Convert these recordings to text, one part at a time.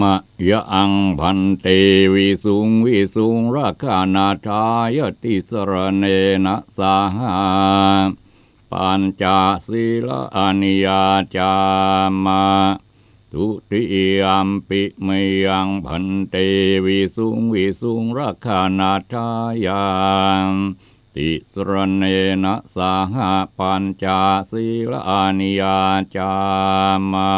มะยะอังพันเตวิสุงวิสุงราคานาทายติสรเนนะสาหาปัญจศีลอานิยาจามาทุติยมปิเมยังพันเตวิสุงวิสุงราคานาทายาติสรเนนะสาหาปัญจศีลอานิยาจามา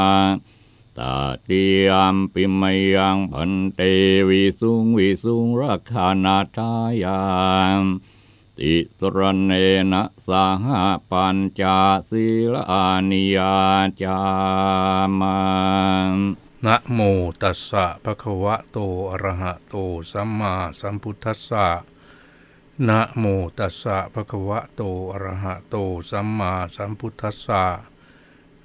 ตาเตียมปิมยังพันเตวิสุงวิสุงราคานาทายามติสรเนนะสาหปัญจศีลานิยาจามานะโมตัสสะภะคะวะโตอะระหะโตสัมมาสัมพุทธัสสะนะโมตัสสะภะคะวะโตอะระหะโตสัมมาสัมพุทธัสสะ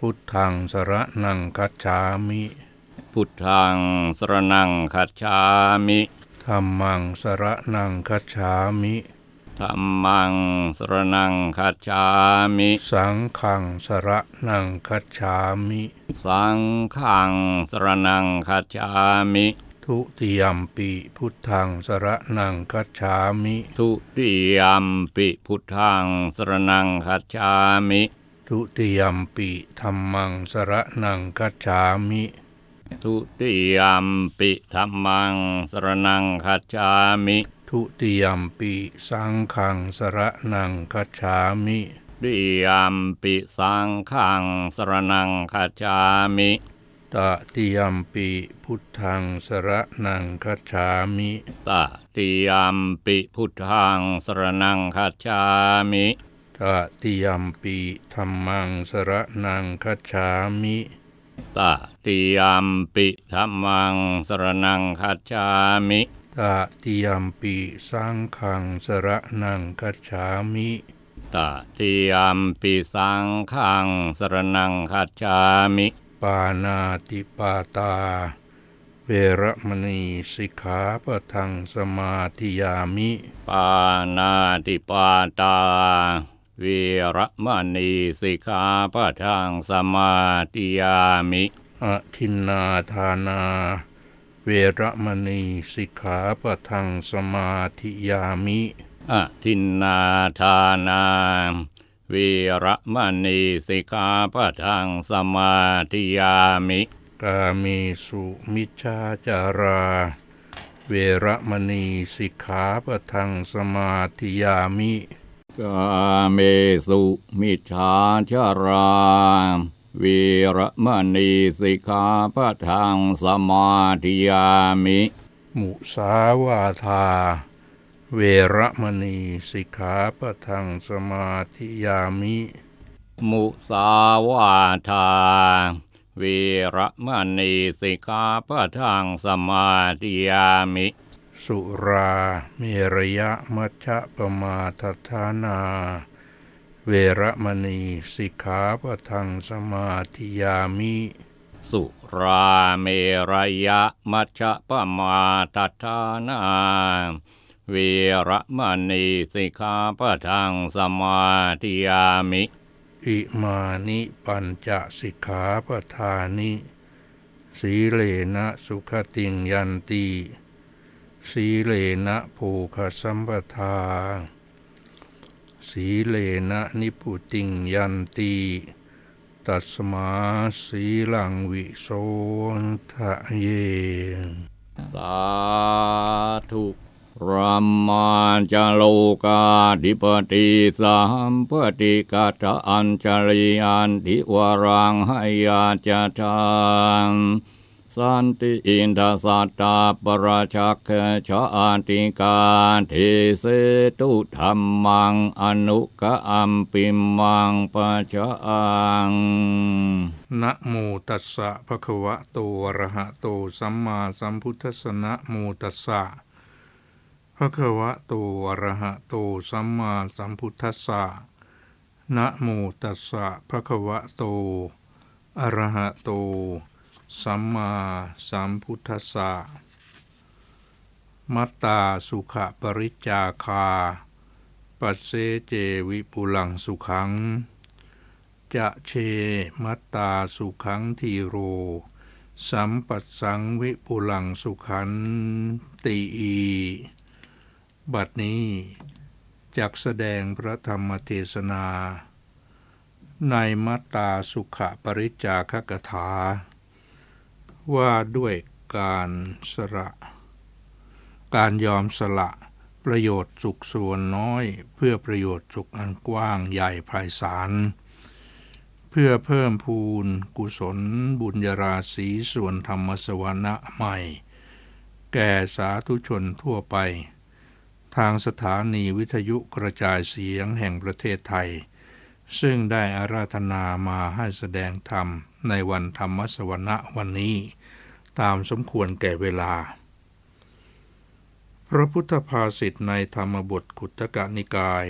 พุทธังสระนังคัจฉามิ พุทธังสรณังคัจฉามิธัมมังสระนังคัจฉามิธัมมังสรณังคัจฉามิสังฆังสระนังคัจฉามิ สังฆังสรณังคัจฉามิทุติยมปีพุทธังสระนังคัจฉามิ ทุติยมปิพุทธังสรณังคัจฉามิ ทุติยมปีธัมมังสระนังคัจฉามิ ทุติยมปิธัมมังสรณังคัจฉามิ ทุติยมปีสังฆังสระนังคัจฉามิติยมปิสังฆังสรณังคัจฉามิตติยมปีพุทธังสระนังคัจฉามิตติยมปิพุทธังสรณังคัจฉามิ ตติยมปีธัมมังสระนังคัจฉามิตติยมปิธัมมังสรณังคัจฉามิตติยมปีสังฆังสระนังคัจฉามิตติยมปิสังฆังสรณังคัจฉามิปานาติปาตา เวระมณีสิกขาปะทังสมาธิยามิ ปานาติปาตาเวระมณีสิกขาปะทังสมาติยามิอทินนาทานา เวระมณีสิกขาปะทังสมาธิยามิอทินนาทานาเวระมณีสิกขาปะทังสมาธิยามิกาเมสุมิจฉาจาราเเวรมณีสิกขาปะทังสมาธิยามิ กาเมสุมิชาชาราวีระมณีสิกขาปะทังสมาธิยามิ มุสาวาทา เวรมณีสิกขาปะทังสมาธิยามิ มุสาวาทาวีระมณีสิกขาปะทังสมาธิยามิ สุราเมรยะมัชฌะปมาทัฏฐานา เวรมณีสิกขาปะทังสมาธิยามิ สุราเมรยะมัชฌะปมาทัฏฐานาเวระมณีสิกขาปะทังสมาธิยามิ อิมานิปัญจสิกขาปทานิ สีเลนะสุขติงยันตี สีเลนะภูคสัมปทา สีเลนะนิพุติงยันตีตัสมาสีลังวิโสทะเย สาธุรัมมาจโลกาธิปติสัมปติกัตอัญจริยันติวรังหายาจทัง สันติอินทสัตตาปราชักชาติกาเทเสตุธรรมังอนุกะอัมปิมังปัจจังนะโมตัสสะภะคะวะโตอะระหะโตสัมมาสัมพุทธัสสะนะโมตัสสะภะคะวะโตอะระหะโตสัมมาสัมพุทธัสสะนะโมตัสสะภะคะวะโตอะระหะโต สัมมาสัมพุทธัสสะมัตตาสุขปริจจาคา ปัสเสเจวิปุลังสุขัง จะเชมัตตาสุขังทีโร สัมปัสสังวิปุลังสุขันตีอีบัดนี้จักแสดงพระธรรมเทศนา ในมัตตาสุขปริจจาคกถา ว่าด้วยการสละ การยอมสละ ประโยชน์สุขส่วนน้อย เพื่อประโยชน์สุขอันกว้างใหญ่ไพศาลเพื่อเพิ่มพูนกุศลบุญญาราศีส่วนธรรมสวนะใหม่ แก่สาธุชนทั่วไป ทางสถานีวิทยุกระจายเสียงแห่งประเทศไทย ซึ่งได้อาราธนามาให้แสดงธรรมในวันธรรมสวนะวันนี้ ตามสมควรแก่เวลา พระพุทธภาษิตในธรรมบทขุตกนิกาย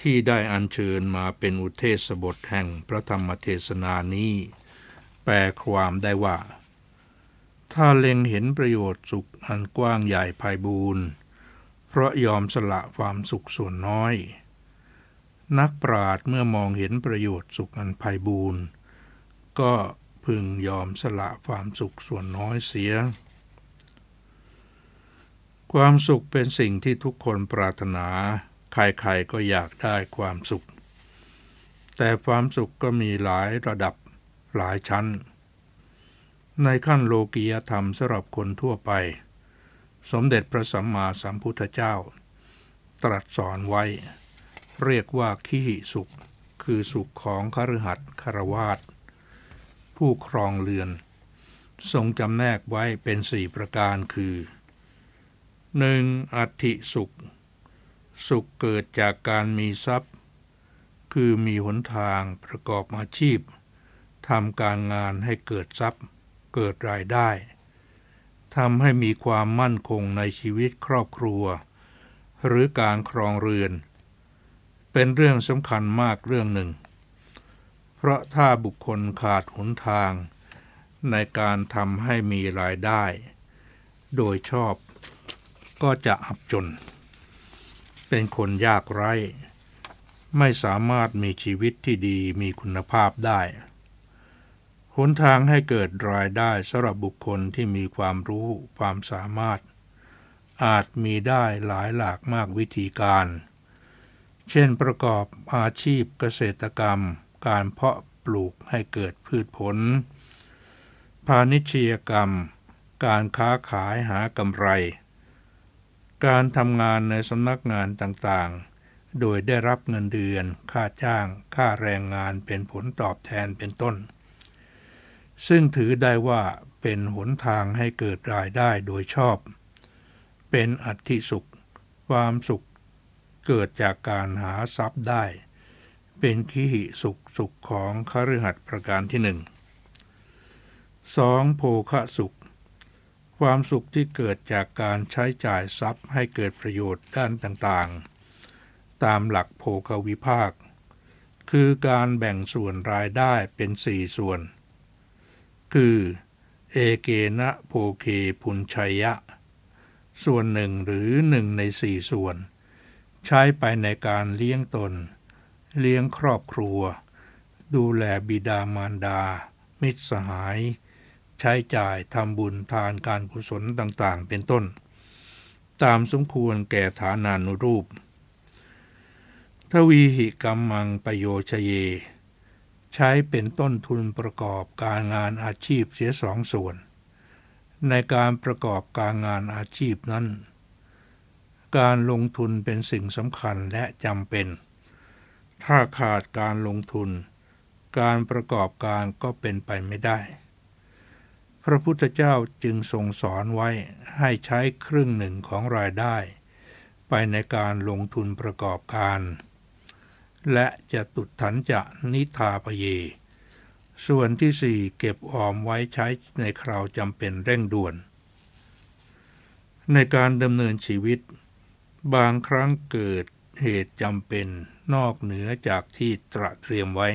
ที่ได้อัญเชิญมาเป็นอุเทศบทแห่งพระธรรมเทศนานี้ แปลความได้ว่า ถ้าเล็งเห็นประโยชน์สุขอันกว้างใหญ่ไพบูรณ์เพราะยอมสละความสุขส่วนน้อย นักปราดเมื่อมองเห็นประโยชน์สุขอันไพบูรณ์ก็ พึงยอมสละความสุขส่วนน้อยเสีย ความสุขเป็นสิ่งที่ทุกคนปรารถนา ใครๆก็อยากได้ความสุข แต่ความสุขก็มีหลายระดับหลายชั้น ในขั้นโลกียธรรมสำหรับคนทั่วไป สมเด็จพระสัมมาสัมพุทธเจ้า ตรัสสอนไว้ เรียกว่าขีหิสุข คือสุขของคฤหัสถ์คารวาส ผู้ครองเรือน ทรงจำแนกไว้เป็นสี่ประการคือ 1. อัติสุข สุขเกิดจากการมีทรัพย์ คือมีหนทางประกอบอาชีพทำการงานให้เกิดทรัพย์ เกิดรายได้ทำให้มีความมั่นคงในชีวิตครอบครัว หรือการครองเรือน เป็นเรื่องสำคัญมากเรื่องหนึ่ง เพราะถ้าบุคคลขาดหนทาง ในการทำให้มีรายได้ โดยชอบก็จะอับจน เป็นคนยากไร้ ไม่สามารถมีชีวิตที่ดีมีคุณภาพได้หนทางให้เกิดรายได้สำหรับบุคคลที่มีความรู้ความสามารถ อาจมีได้หลายหลากมากวิธีการ เช่นประกอบอาชีพเกษตรกรรม การเพาะปลูกให้เกิดพืชผล พาณิชยกรรม การค้าขายหากำไร การทำงานในสำนักงานต่างๆ โดยได้รับเงินเดือน ค่าจ้าง ค่าแรงงานเป็นผลตอบแทนเป็นต้น ซึ่งถือได้ว่าเป็นหนทางให้เกิดรายได้โดยชอบ เป็นอัติสุข ความสุขเกิดจากการหาทรัพย์ได้ เป็นขีหิสุขสุขของคฤหัสถ์ประการที่หนึ่ง 2. โภคะสุข ความสุขที่เกิดจากการใช้จ่ายทรัพย์ให้เกิดประโยชน์ด้านต่างๆ ตามหลักโภควิภาค คือการแบ่งส่วนรายได้เป็นสี่ส่วน คือ เอเกนะโภเคพุนชัยยะ ส่วนหนึ่งหรือหนึ่งในสี่ส่วน ใช้ไปในการเลี้ยงตน เลี้ยงครอบครัว ดูแลบิดามารดา มิตรสหาย ใช้จ่ายทำบุญทานการกุศลต่างๆ เป็นต้น ตามสมควรแก่ฐานานุรูป ทวีหิกรรมังประโยชเย ใช้เป็นต้นทุนประกอบการงานอาชีพเสียสองส่วน ในการประกอบการงานอาชีพนั้นการลงทุนเป็นสิ่งสำคัญและจำเป็น ถ้าขาดการลงทุน การประกอบการก็เป็นไปไม่ได้ พระพุทธเจ้าจึงทรงสอนไว้ให้ใช้ครึ่งหนึ่งของรายได้ ไปในการลงทุนประกอบการ และจะตุดถันจะนิทาปเย ส่วนที่สี่เก็บออมไว้ใช้ในคราวจำเป็นเร่งด่วน ในการดำเนินชีวิต บางครั้งเกิดเหตุจำเป็น นอกเหนือจากที่ตระเตรียมไว้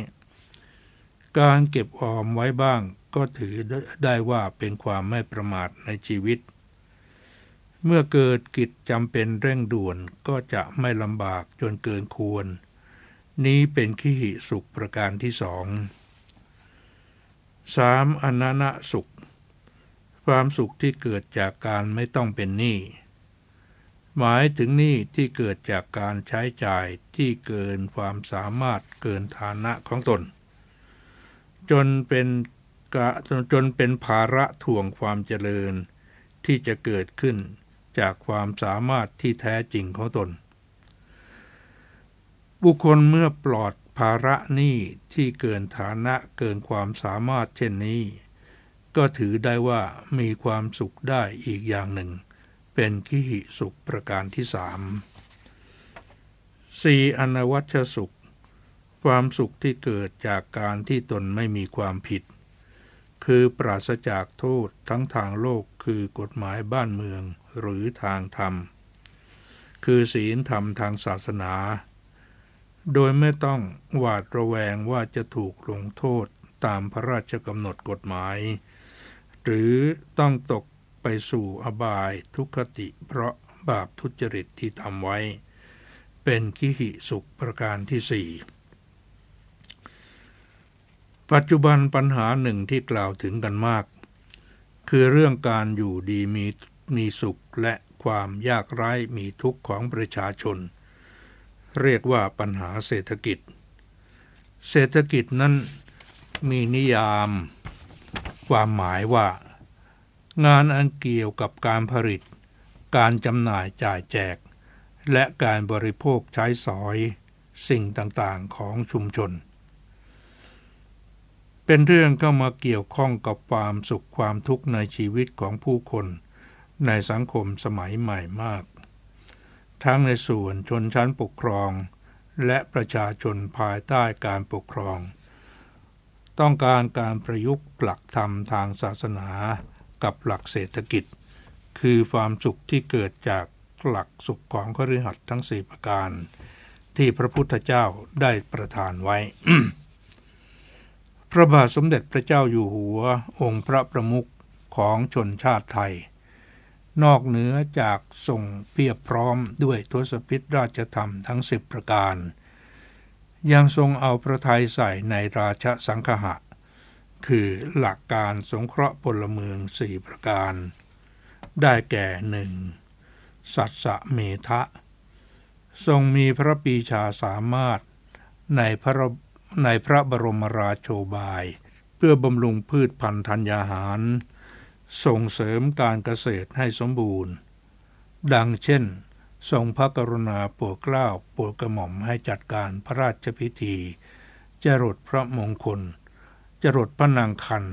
การเก็บออมไว้บ้างก็ถือได้ว่าเป็นความไม่ประมาทในชีวิต เมื่อเกิดกิจจำเป็นเร่งด่วนก็จะไม่ลำบากจนเกินควร นี้เป็นขีหิสุขประการที่สอง 3. อนันสุข ความสุขที่เกิดจากการไม่ต้องเป็นหนี้ หมายถึงหนี้ที่เกิดจากการใช้จ่ายที่เกินความสามารถเกินฐานะของตน จนเป็นกะจนเป็นภาระถ่วงความเจริญที่จะเกิดขึ้นจากความสามารถที่แท้จริงของตน บุคคลเมื่อปลอดภาระหนี้ที่เกินฐานะเกินความสามารถเช่นนี้ ก็ถือได้ว่ามีความสุขได้อีกอย่างหนึ่ง เป็นขิหิสุขประการที่สามสี่อนวัชสุข ความสุขที่เกิดจากการที่ตนไม่มีความผิด คือปราศจากโทษทั้งทางโลกคือกฎหมายบ้านเมืองหรือทางธรรม คือศีลธรรมทางศาสนา โดยไม่ต้องหวาดระแวงว่าจะถูกลงโทษตามพระราชกำหนดกฎหมาย หรือต้องตก ไปสู่อบายทุกขติ เพราะบาปทุจริตที่ทำไว้ เป็นกิหิสุขประการที่สี่ปัจจุบันปัญหาหนึ่งที่กล่าวถึงกันมาก คือเรื่องการอยู่ดีมีมีสุขและความยากไร้มีทุกข์ของประชาชน เรียกว่าปัญหาเศรษฐกิจ เศรษฐกิจนั้นมีนิยาม ความหมายว่า งานอันเกี่ยวกับการผลิต การจำหน่ายจ่ายแจก และการบริโภคใช้สอย สิ่งต่างๆของชุมชน เป็นเรื่องเข้ามาเกี่ยวข้องกับความสุขความทุกข์ในชีวิตของผู้คน ในสังคมสมัยใหม่มาก ทั้งในส่วนชนชั้นปกครอง และประชาชนภายใต้การปกครอง ต้องการการประยุกต์หลักธรรมทางศาสนา กับหลักเศรษฐกิจ คือความสุขที่เกิดจากหลักสุขของคฤหัสถ์ทั้งสี่ประการ ที่พระพุทธเจ้าได้ประทานไว้ พระบาทสมเด็จพระเจ้าอยู่หัวองค์พระประมุขของชนชาติไทย นอกเหนือจากส่งเพียบพร้อมด้วยทศพิธราชธรรมทั้งสิบประการ ยังทรงเอาพระทัยใส่ในราชสังคหะ คือหลักการสงเคราะห์พลเมืองสี่ประการ ได้แก่หนึ่งสัตสะเมทะ ทรงมีพระปีชาสามารถในพระในพระบรมราโชบาย เพื่อบำรุงพืชพันธุ์ธัญญาหาร ส่งเสริมการเกษตรให้สมบูรณ์ ดังเช่น ทรงพระกรุณาโปรดเกล้าโปรดกระหม่อมให้จัดการพระราชพิธี จรดพระมงคล จรดพระนางคัน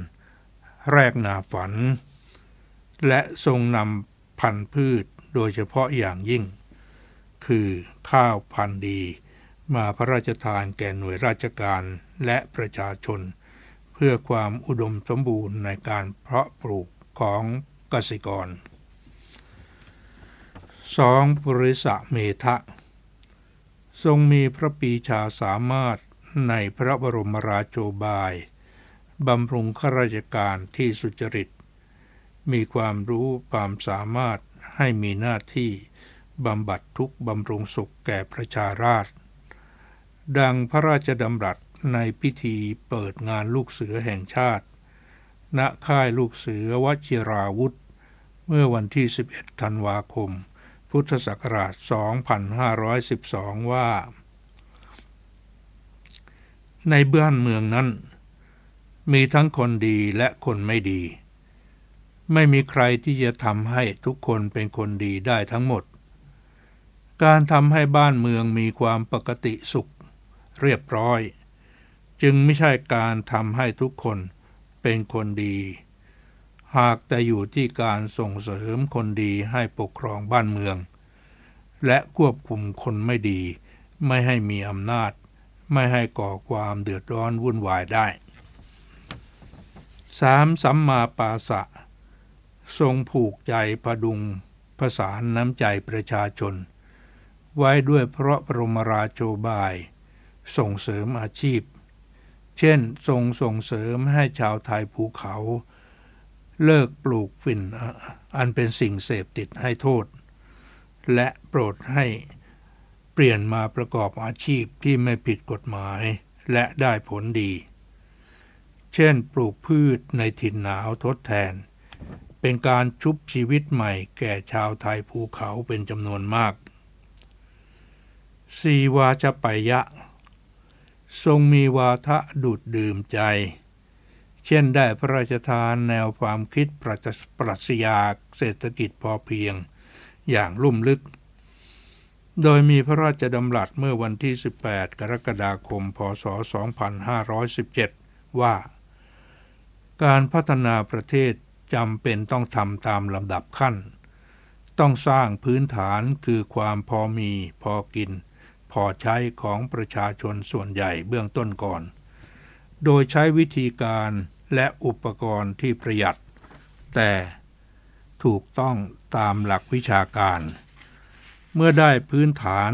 แรกนาฝัน และทรงนำพันธุ์พืชโดยเฉพาะอย่างยิ่ง คือข้าวพันธุ์ดี มาพระราชทานแก่หน่วยราชการและประชาชน เพื่อความอุดมสมบูรณ์ในการเพาะปลูกของเกษตรกร 2. บริษะเมทะ ทรงมีพระปีชาสามารถในพระบรมราโชบาย บำรุงข้าราชการที่สุจริต มีความรู้ความสามารถให้มีหน้าที่บำบัดทุกบำรุงสุขแก่ประชาราษฎรดังพระราชดำรัสในพิธีเปิดงานลูกเสือแห่งชาติ ณ ค่ายลูกเสือวชิราวุธ เมื่อวันที่ 11 ธันวาคม พุทธศักราช 2512 ว่า ในบ้านเมืองนั้น มีทั้งคนดีและคนไม่ดี ไม่มีใครที่จะทำให้ทุกคนเป็นคนดีได้ทั้งหมด การทำให้บ้านเมืองมีความปกติสุข เรียบร้อย จึงไม่ใช่การทำให้ทุกคนเป็นคนดี หากแต่อยู่ที่การส่งเสริมคนดีให้ปกครองบ้านเมือง และควบคุมคนไม่ดี ไม่ให้มีอำนาจ ไม่ให้ก่อความเดือดร้อนวุ่นวายได้ 3. สัมมาปาสะ ทรงผูกใจพดุงภาษานน้ำใจประชาชน ไว้ด้วยเพราะปรมราโชบาย ส่งเสริมอาชีพ เช่นทรงส่งเสริมให้ชาวไทยภูเขา เลิกปลูกฝิ่นอันเป็นสิ่งเสพติดให้โทษ และโปรดให้เปลี่ยนมาประกอบอาชีพที่ไม่ผิดกฎหมายและได้ผลดี เช่น ปลูกพืชในถิ่นหนาวทดแทน เป็นการชุบชีวิตใหม่แก่ชาวไทยภูเขาเป็นจำนวนมากสีวาจะไปยะ ทรงมีวาทะดูดดื่มใจ เช่นได้พระราชทานแนวความคิดปรัชญาเศรษฐกิจพอเพียงอย่างลุ่มลึก โดยมีพระราชดำรัสเมื่อวันที่ 18 กรกฎาคม พศ 2517 ว่า การพัฒนาประเทศจำเป็นต้องทำตามลำดับขั้น ต้องสร้างพื้นฐานคือความพอมีพอกิน พอใช้ของประชาชนส่วนใหญ่เบื้องต้นก่อน โดยใช้วิธีการและอุปกรณ์ที่ประหยัด แต่ถูกต้องตามหลักวิชาการ เมื่อได้พื้นฐาน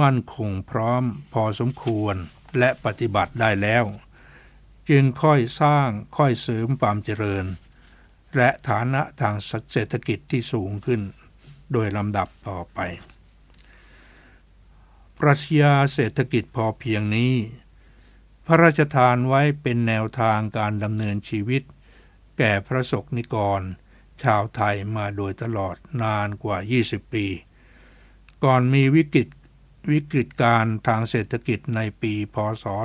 มั่นคงพร้อมพอสมควรและปฏิบัติได้แล้ว จึงค่อยสร้างค่อยเสริมความเจริญ และฐานะทางเศรษฐกิจที่สูงขึ้น โดยลำดับต่อไป ปรัชญาเศรษฐกิจพอเพียงนี้ พระราชทานไว้เป็นแนวทางการดำเนินชีวิต แก่พระสกนิกร ชาวไทยมาโดยตลอดนานกว่า 20 ปี ก่อนมีวิกฤตวิกฤตการทางเศรษฐกิจในปี พศ 2540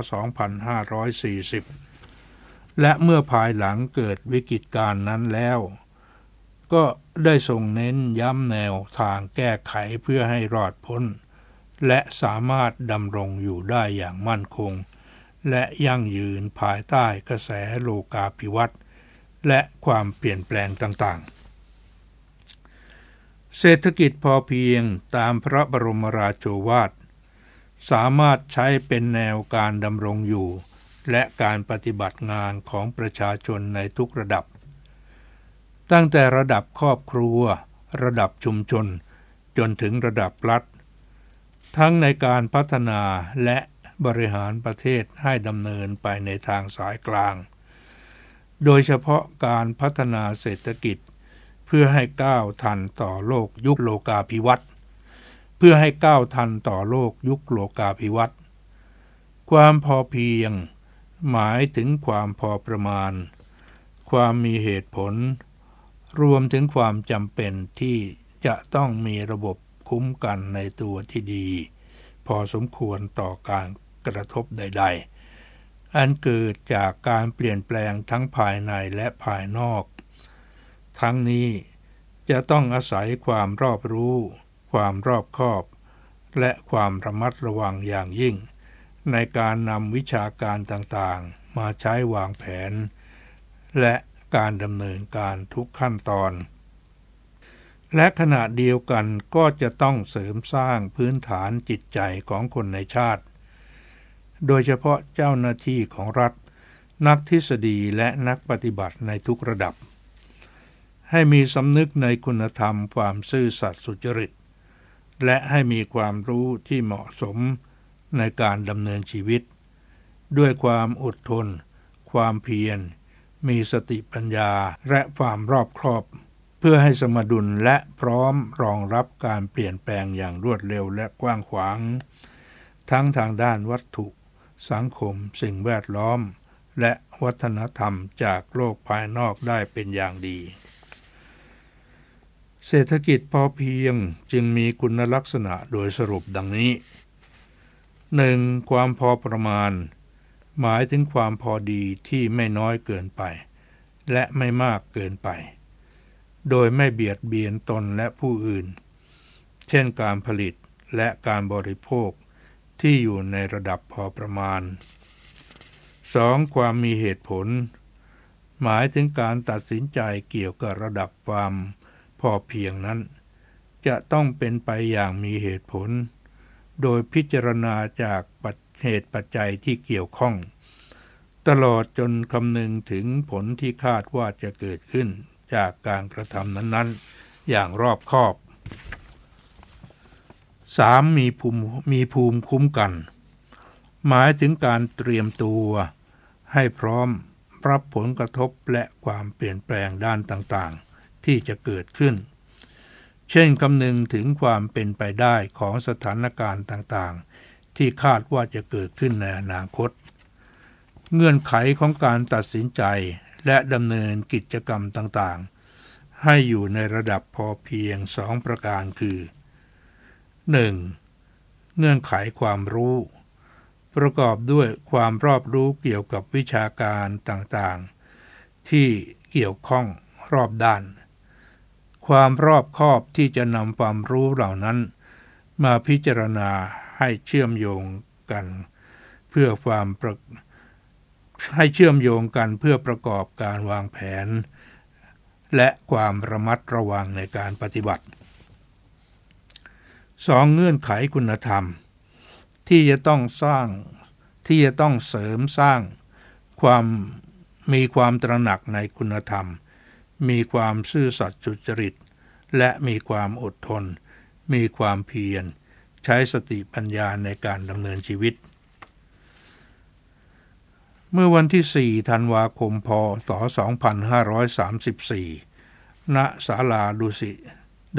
และเมื่อภายหลังเกิดวิกฤตการนั้นแล้ว ก็ได้ทรงเน้นย้ำแนวทางแก้ไขเพื่อให้รอดพ้น และสามารถดำรงอยู่ได้อย่างมั่นคง และยั่งยืนภายใต้กระแสโลกาภิวัตน์และความเปลี่ยนแปลงต่างๆ เศรษฐกิจพอเพียงตามพระบรมราโชวาท สามารถใช้เป็นแนวการดำรงอยู่ และการปฏิบัติงานของประชาชนในทุกระดับ ตั้งแต่ระดับครอบครัว ระดับชุมชน จนถึงระดับรัฐ ทั้งในการพัฒนาและบริหารประเทศให้ดำเนินไปในทางสายกลาง โดยเฉพาะการพัฒนาเศรษฐกิจ เพื่อให้ก้าวทันต่อโลกยุคโลกาภิวัตน์เพื่อให้ก้าวทันต่อโลกยุคโลกาภิวัตน์ความพอเพียง หมายถึงความพอประมาณ ความมีเหตุผล รวมถึงความจำเป็นที่จะต้องมีระบบคุ้มกันในตัวที่ดี พอสมควรต่อการกระทบใด ๆ อันเกิดจากการเปลี่ยนแปลงทั้งภายในและภายนอก ทั้งนี้จะต้องอาศัยความรอบรู้ ความรอบคอบ และความระมัดระวังอย่างยิ่ง ในการนำวิชาการต่างๆ มาใช้วางแผน และการดำเนินการทุกขั้นตอน และขณะเดียวกันก็จะต้องเสริมสร้างพื้นฐานจิตใจของคนในชาติ โดยเฉพาะเจ้าหน้าที่ของรัฐ นักทฤษฎีและนักปฏิบัติในทุกระดับ ให้มีสำนึกในคุณธรรมความซื่อสัตย์สุจริต และให้มีความรู้ที่เหมาะสม ในการดำเนินชีวิต ด้วยความอดทน ความเพียร มีสติปัญญาและความรอบครอบ เพื่อให้สมดุลและพร้อมรองรับการเปลี่ยนแปลงอย่างรวดเร็วและกว้างขวาง ทั้งทางด้านวัตถุ สังคม สิ่งแวดล้อม และวัฒนธรรมจากโลกภายนอกได้เป็นอย่างดีเศรษฐกิจพอเพียงจึงมีคุณลักษณะโดยสรุปดังนี้ 1. ความพอประมาณ หมายถึงความพอดีที่ไม่น้อยเกินไป และไม่มากเกินไป โดยไม่เบียดเบียนตนและผู้อื่น เช่นการผลิตและการบริโภคที่อยู่ในระดับพอประมาณ 2. ความมีเหตุผล หมายถึงการตัดสินใจเกี่ยวกับระดับความพอเพียงนั้น จะต้องเป็นไปอย่างมีเหตุผล โดยพิจารณาจากปัจเหตุปัจจัยที่เกี่ยวข้อง ตลอดจนคำนึงถึงผลที่คาดว่าจะเกิดขึ้นจากการกระทำนั้นๆ อย่างรอบคอบ 3. มีภูมิมีภูมิคุ้มกัน หมายถึงการเตรียมตัวให้พร้อมรับผลกระทบและความเปลี่ยนแปลงด้านต่างๆ ที่จะเกิดขึ้น เช่นคำนึงถึงความเป็นไปได้ของสถานการณ์ต่างๆ ที่คาดว่าจะเกิดขึ้นในอนาคต เงื่อนไขของการตัดสินใจและดำเนินกิจกรรมต่างๆ ให้อยู่ในระดับพอเพียงสองประการคือ 1. เงื่อนไขความรู้ ประกอบด้วยความรอบรู้เกี่ยวกับวิชาการต่างๆ ที่เกี่ยวข้องรอบด้าน ความรอบคอบที่จะนำความรู้เหล่านั้น มาพิจารณาให้เชื่อมโยงกัน เพื่อความให้เชื่อมโยงกันเพื่อประกอบการวางแผน และความระมัดระวังในการปฏิบัติสองเงื่อนไขคุณธรรม ที่จะต้องสร้างที่จะต้องเสริมสร้างความมีความตระหนักในคุณธรรม มีความซื่อสัตย์จุจริต และมีความอดทน มีความเพียร ใช้สติปัญญาในการดำเนินชีวิต เมื่อวันที่ 4 ธันวาคม พศ 2534 ณ ศาลาดุสิ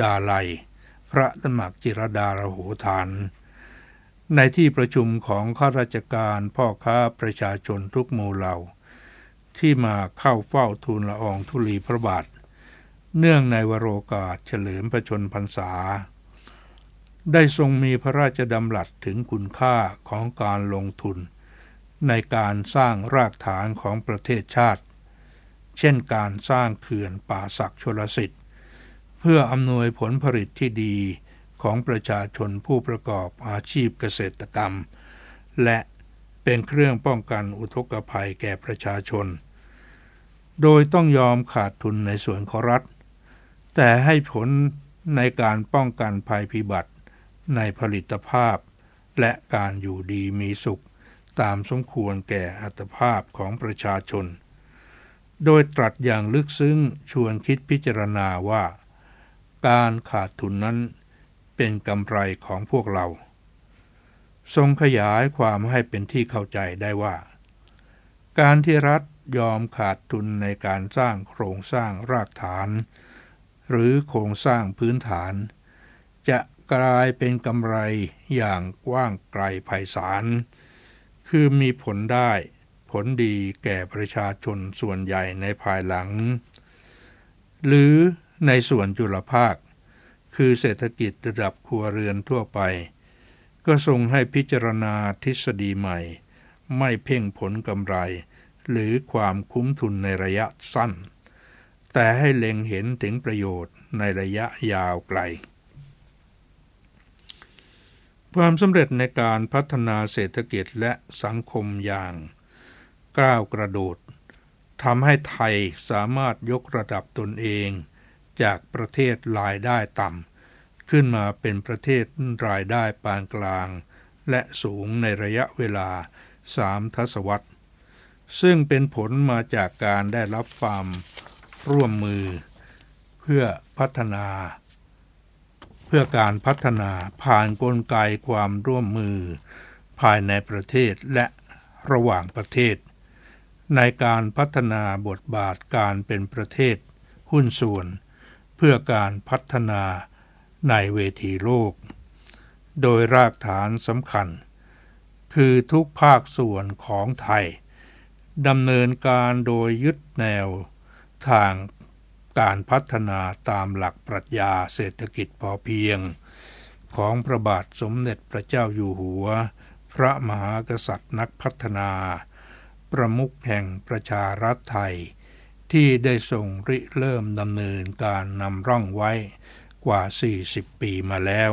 ดาลัย พระตมักจิรดาระโหฐาน ในที่ประชุมของข้าราชการพ่อค้าประชาชนทุกหมู่เหล่า ที่มาเข้าเฝ้าทูลละอองธุลีพระบาท เนื่องในวโรกาสเฉลิมพระชนพรรษา ได้ทรงมีพระราชดำรัสถึงคุณค่าของการลงทุน ในการสร้างรากฐานของประเทศชาติ เช่นการสร้างเขื่อนป่าศักชลสิทธิ์ เพื่ออำนวยผลผลิตที่ดีของประชาชนผู้ประกอบอาชีพเกษตรกรรม และเป็นเครื่องป้องกันอุทกภัยแก่ประชาชน โดยต้องยอมขาดทุนในส่วนของรัฐ แต่ให้ผลในการป้องกันภัยพิบัติในผลิตภาพ และการอยู่ดีมีสุข ตามสมควรแก่อัตภาพของประชาชน โดยตรัสอย่างลึกซึ้งชวนคิดพิจารณาว่า การขาดทุนนั้นเป็นกำไรของพวกเรา ทรงขยายความให้เป็นที่เข้าใจได้ว่า การที่รัฐ ยอมขาดทุนในการสร้างโครงสร้างรากฐาน หรือโครงสร้างพื้นฐาน จะกลายเป็นกำไรอย่างกว้างไกลไพศาล คือมีผลได้ผลดีแก่ประชาชนส่วนใหญ่ในภายหลัง หรือในส่วนจุลภาค คือเศรษฐกิจระดับครัวเรือนทั่วไป ก็ทรงให้พิจารณาทฤษฎีใหม่ ไม่เพ่งผลกำไร หรือความคุ้มทุนในระยะสั้น แต่ให้เล็งเห็นถึงประโยชน์ในระยะยาวไกล ความสำเร็จในการพัฒนาเศรษฐกิจและสังคมอย่างก้าวกระโดดทำให้ไทยสามารถยกระดับตนเอง จากประเทศรายได้ต่ำขึ้นมาเป็นประเทศรายได้ปานกลาง และสูงในระยะเวลาสามทศวรรษ ซึ่งเป็นผลมาจากการได้รับความร่วมมือ เพื่อพัฒนา เพื่อการพัฒนาผ่านนกลไกความร่วมมือ ภายในประเทศและระหว่างประเทศ ในการพัฒนาบทบาทการเป็นประเทศ หุ้นส่วน เพื่อการพัฒนาในเวทีโลก โดยรากฐานสำคัญ คือทุกภาคส่วนของไทย ดำเนินการโดยยึดแนว ทางการพัฒนาตามหลักปรัชญาเศรษฐกิจพอเพียง ของพระบาทสมเด็จพระเจ้าอยู่หัว พระมหากษัตริย์นักพัฒนา ประมุขแห่งประชารัฐไทย ที่ได้ส่งริเริ่มดำเนินการนำร่องไว้กว่า 40 ปีมาแล้ว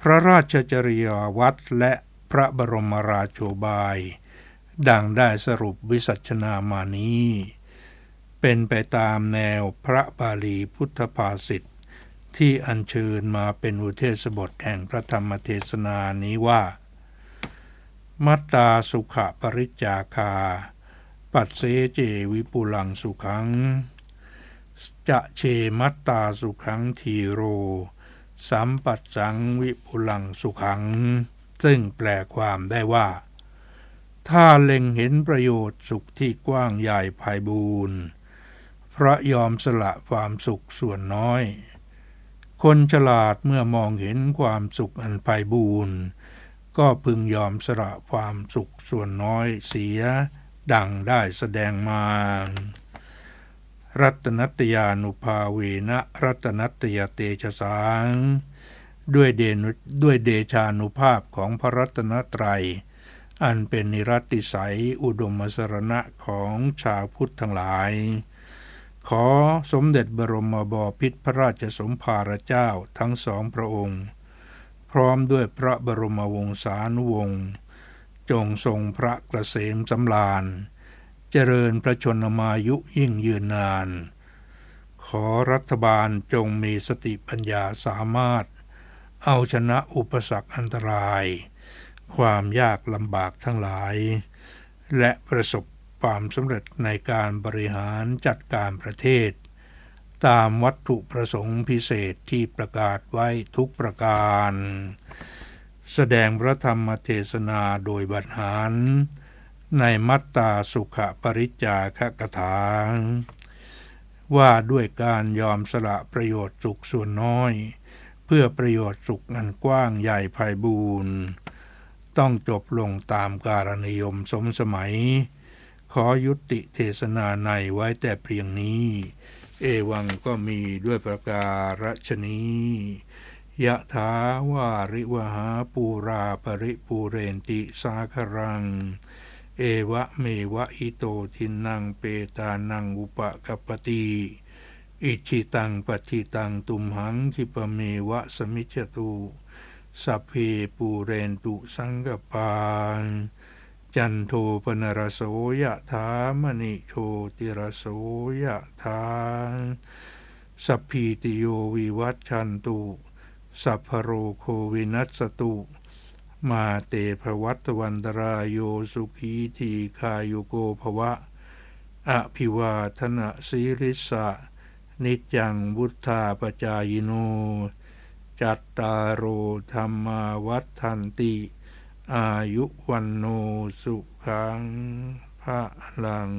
พระราชจริยวัตรและพระบรมราโชบาย ดังได้สรุปวิสัชนามานี้ เป็นไปตามแนวพระบาลีพุทธภาษิตที่อัญเชิญมาเป็นอุเทศบทแห่งพระธรรมเทศนานี้ว่า มัตตาสุขปริจาคา ปัดเสเจวิปุลังสุขัง จะเชมัตตาสุขังทีโร สัมปัสสังวิปุลังสุขัง ซึ่งแปลความได้ว่า ถ้าเล็งเห็นประโยชน์สุขที่กว้างใหญ่ภายบูรณ์พระยอมสละความสุขส่วนน้อย คนฉลาดเมื่อมองเห็นความสุขอันภายบูรณ์ก็พึงยอมสละความสุขส่วนน้อยเสีย ดังได้แสดงมา รัตนัตยานุภาเวนะรัตนัตยเตชะสังด้วยเดนด้วยเดชานุภาพของพระรัตนตรัย อันเป็นนิรัติสัยอุดมสรณะของชาวพุทธทั้งหลาย ขอสมเด็จบรมบพิตรพระราชสมภารเจ้าทั้งสองพระองค์ พร้อมด้วยพระบรมวงศานุวงศ์จงทรงพระกระเสมสำราญ เจริญพระชนมายุยิ่งยืนนาน ขอรัฐบาลจงมีสติปัญญาสามารถ เอาชนะอุปสรรคอันตราย ความยากลำบากทั้งหลาย และประสบความสำเร็จในการบริหารจัดการประเทศ ตามวัตถุประสงค์พิเศษที่ประกาศไว้ทุกประการ แสดงพระธรรมเทศนาโดยบัตหาร ในมัตตาสุขปริจาคกถา ว่าด้วยการยอมสละประโยชน์สุขส่วนน้อย เพื่อประโยชน์สุขอันกว้างใหญ่ไพบูรณ์ ต้องจบลงตามการนิยมสมสมัย ขอยุติเทศนาในไว้แต่เพียงนี้ เอวังก็มีด้วยประการฉนี้ยะถาวาริวหาปูราปริปูเรนติสาครัง เอวะเมวะอิโตทินังเปตานังอุปกปติอิชิตังปฏิตังตุมหังคิปเมวะสมิจตุ สัพเพปูเรนตุสังกปานจันโทปนรโสยะถามณิโชติรโสยะถาสัพพีติโยวิวัตชันตุสัพพโรโควินัสตุ มาเตภวัตวันตรายโยสุขีทีคายุโกภวะ อภิวาทนะสีริสะนิจังวุธาปจายโน จัตตารโอธรรมาวัฏันติ อายุวันโนสุขังพระลัง